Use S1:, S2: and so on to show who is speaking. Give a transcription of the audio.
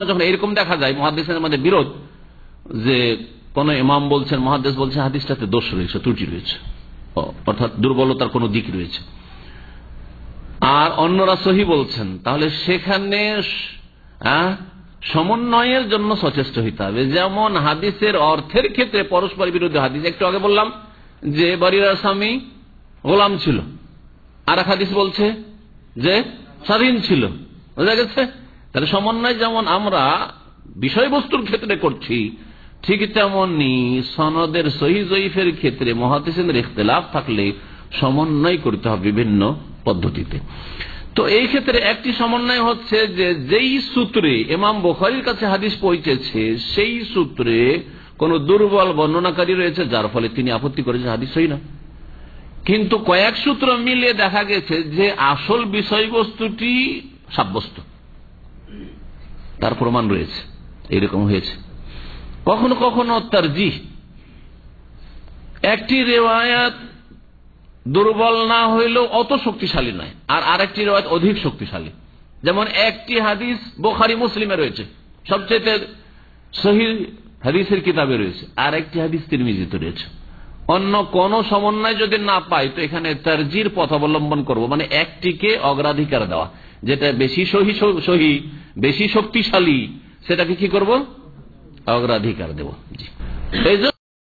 S1: যখন এরকম দেখা যায় মহাদেশের মধ্যে বিরোধ যে কোন ইমাম বলছেন মহাদেশ বলছে হাদিসটাতে দোষ রয়েছে, ত্রুটি রয়েছে। অর্থাৎ দুর্বলতার কোন দিক রয়েছে। আর অন্যরা সহি বলছেন, তাহলে সেখানে সমন্বয়ের জন্য সচেষ্ট হইতে হবে। যেমন হাদিসের অর্থের ক্ষেত্রে পরস্পর বিরোধী হাদিস, একটু আগে বললাম যে বাড়ির স্বামী গোলাম ছিল। আর এক হাদিস বলছে যে স্বাধীন ছিল। বোঝা গেছে? তাহলে সমন্বয় যেমন আমরা বিষয়বস্তুর ক্ষেত্রে করছি, ঠিক তেমনি সনদের সহি জয়ীফের ক্ষেত্রে মহাদিসের ইখতলাফ থাকলে সমন্বয় করতে হবে বিভিন্ন পদ্ধতিতে। তো এই ক্ষেত্রে একটি সমন্বয় হচ্ছে যে যেই সূত্রে এমাম বোখারির কাছে হাদিস পৌঁছেছে, সেই সূত্রে কোন দুর্বল বর্ণনাকারী রয়েছে, যার ফলে তিনি আপত্তি করেছেন হাদিস হই না। কিন্তু কয়েক সূত্র মিলিয়ে দেখা গেছে যে আসল বিষয়বস্তুটি সাব্যস্ত। তার প্রমাণ রয়েছে এরকম হয়েছে। কখনো কখনো তার জি একটি রেওয়ায়াত দুর্বল না হইলেও অত শক্তিশালী নয়, আর আরেকটি রেওয়ায়ত অধিক শক্তিশালী। যেমন একটি হাদিস বোখারি মুসলিমে রয়েছে, সবচেয়ে সহি হাদিসের কিতাবে রয়েছে আর একটি হাদিস তিরমিজিতে রয়েছে। অন্য কোন সমন্বয় যদি না পাই, তো এখানে তারজির পথ অবলম্বন করব মানে একটিকে অগ্রাধিকার দেওয়া। যেটা বেশি সহি সহি বেশি শক্তিশালী সেটাকে কি করব? অগ্রাধিকার দেব। জি।